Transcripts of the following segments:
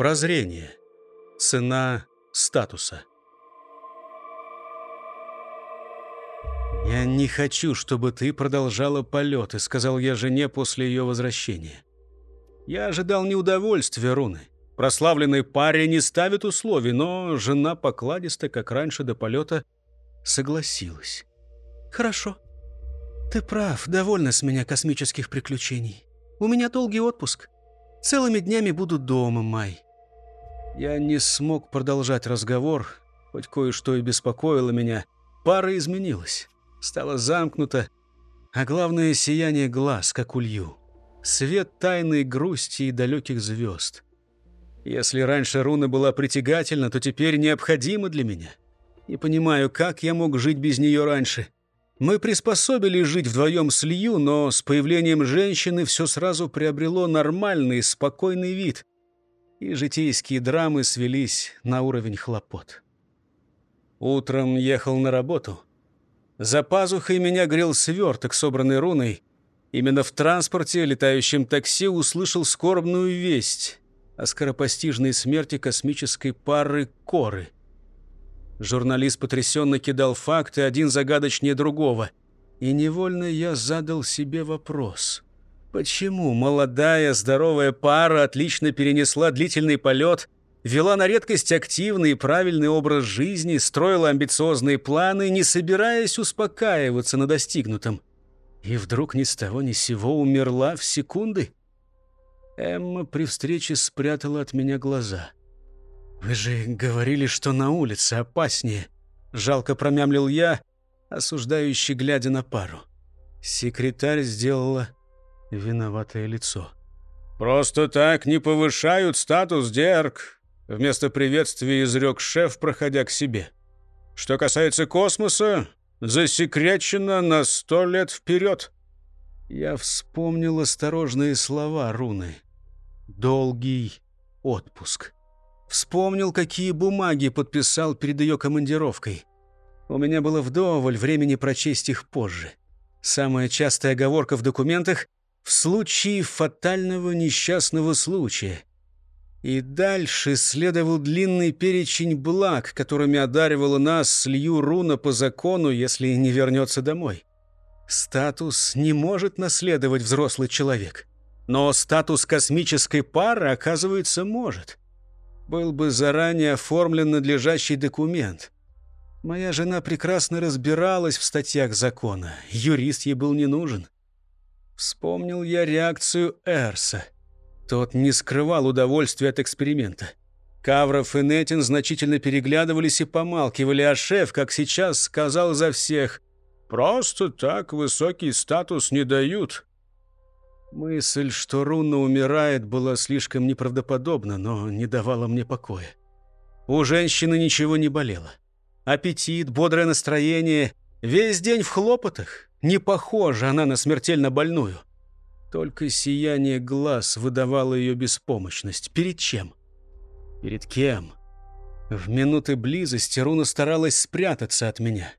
Прозрение. Цена статуса. «Я не хочу, чтобы ты продолжала полеты», — сказал я жене после ее возвращения. Я ожидал неудовольствия руны. Прославленной паре не ставит условий, но жена покладисто, как раньше до полета, согласилась. «Хорошо. Ты прав, довольна с меня космических приключений. У меня долгий отпуск. Целыми днями буду дома, Май». Я не смог продолжать разговор, хоть кое-что и беспокоило меня. Пара изменилась, стала замкнута, а главное — сияние глаз, как улью. Свет тайной грусти и далеких звезд — если раньше руна была притягательна, то теперь необходима для меня. Не понимаю, как я мог жить без нее раньше. Мы приспособились жить вдвоем с Лью, но с появлением женщины все сразу приобрело нормальный, спокойный вид. И житейские драмы свелись на уровень хлопот. Утром ехал на работу. За пазухой меня грел сверток, собранный руной. Именно в транспорте, летающем такси, услышал скорбную весть о скоропостижной смерти космической пары Коры. Журналист потрясенно кидал факты, один загадочнее другого. И невольно я задал себе вопрос. Почему молодая, здоровая пара отлично перенесла длительный полет, вела на редкость активный и правильный образ жизни, строила амбициозные планы, не собираясь успокаиваться на достигнутом? И вдруг ни с того ни сего умерла в секунды? Эмма при встрече спрятала от меня глаза. «Вы же говорили, что на улице опаснее», — жалко промямлил я, осуждающий, глядя на пару. Секретарь сделала виноватое лицо. «Просто так не повышают статус, Дерг», — вместо приветствия изрек шеф, проходя к себе. «Что касается космоса, засекречено на сто лет вперед». Я вспомнил осторожные слова руны долгий отпуск. Вспомнил, какие бумаги подписал перед ее командировкой. У меня было вдоволь времени прочесть их позже. Самая частая оговорка в документах — в случае фатального несчастного случая. И дальше следовал длинный перечень благ, которыми одаривала нас Слью Руна по закону, если не вернется домой. Статус не может наследовать взрослый человек. Но статус космической пары, оказывается, может. Был бы заранее оформлен надлежащий документ. Моя жена прекрасно разбиралась в статьях закона. Юрист ей был не нужен. Вспомнил я реакцию Эрса. Тот не скрывал удовольствия от эксперимента. Кавров и Нетин значительно переглядывались и помалкивали, а шеф, как сейчас, сказал за всех, «Просто так высокий статус не дают. Мысль, что Руна умирает, была слишком неправдоподобна, но не давала мне покоя. У женщины ничего не болело. Аппетит, бодрое настроение, весь день в хлопотах. Не похожа она на смертельно больную. Только сияние глаз выдавало ее беспомощность. Перед чем? Перед кем? В минуты близости Руна старалась спрятаться от меня.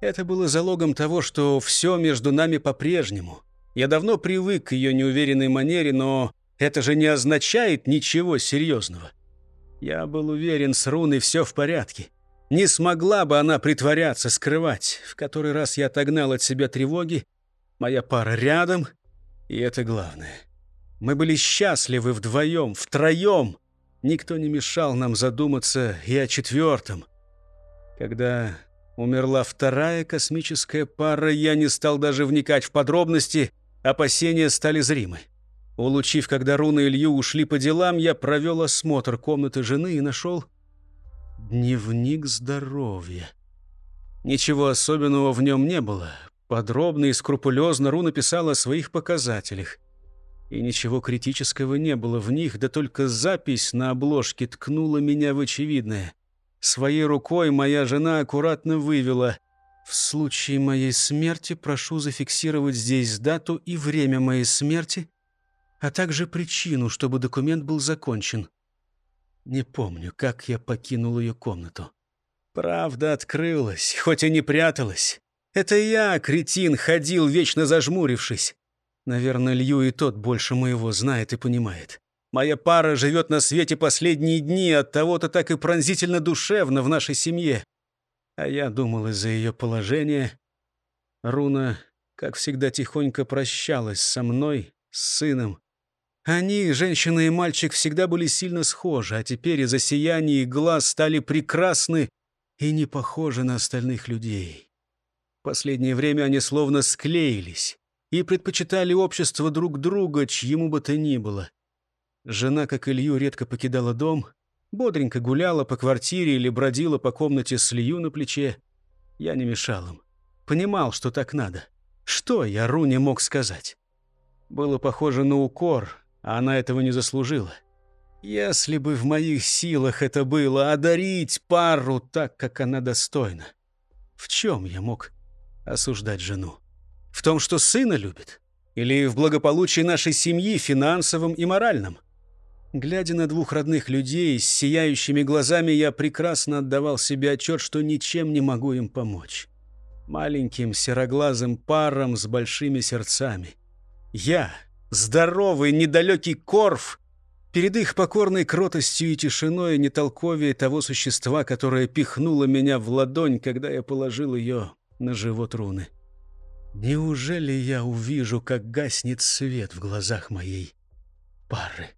Это было залогом того, что все между нами по-прежнему — я давно привык к ее неуверенной манере, но это же не означает ничего серьезного. Я был уверен, с Руной все в порядке. Не смогла бы она притворяться, скрывать. В который раз я отогнал от себя тревоги. Моя пара рядом, и это главное. Мы были счастливы вдвоем, втроем. Никто не мешал нам задуматься и о четвертом. Когда умерла вторая космическая пара, я не стал даже вникать в подробности — Опасения стали зримы. Улучив, когда Руна и Илью ушли по делам, я провел осмотр комнаты жены и нашел дневник здоровья. Ничего особенного в нем не было. Подробно и скрупулезно Руна писала о своих показателях. И ничего критического не было в них, да только запись на обложке ткнула меня в очевидное. Своей рукой моя жена аккуратно вывела в случае моей смерти прошу зафиксировать здесь дату и время моей смерти, а также причину, чтобы документ был закончен. Не помню, как я покинул ее комнату. Правда открылась, хоть и не пряталась. Это я, кретин, ходил, вечно зажмурившись. Наверное, Лью и тот больше моего знает и понимает. Моя пара живет на свете последние дни, от того-то так и пронзительно душевно в нашей семье. А я думал из-за ее положения. Руна, как всегда, тихонько прощалась со мной, с сыном. Они, женщина и мальчик, всегда были сильно схожи, а теперь из-за сияния их глаз стали прекрасны и не похожи на остальных людей. В последнее время они словно склеились и предпочитали общество друг друга, чьему бы то ни было. Жена, как Илью, редко покидала дом, бодренько гуляла по квартире или бродила по комнате с Илью на плече. Я не мешал им. Понимал, что так надо. Что я Руне мог сказать? Было похоже на укор, она этого не заслужила. Если бы в моих силах это было, одарить пару так, как она достойна. В чем я мог осуждать жену? В том, что сына любит? Или в благополучии нашей семьи, финансовом и моральном? Глядя на двух родных людей с сияющими глазами, я прекрасно отдавал себе отчет, что ничем не могу им помочь. Маленьким сероглазым паром с большими сердцами. Я, здоровый, недалекий Корф, перед их покорной кротостью и тишиной нетолковее того существа, которое пихнуло меня в ладонь, когда я положил ее на живот руны. Неужели я увижу, как гаснет свет в глазах моей пары?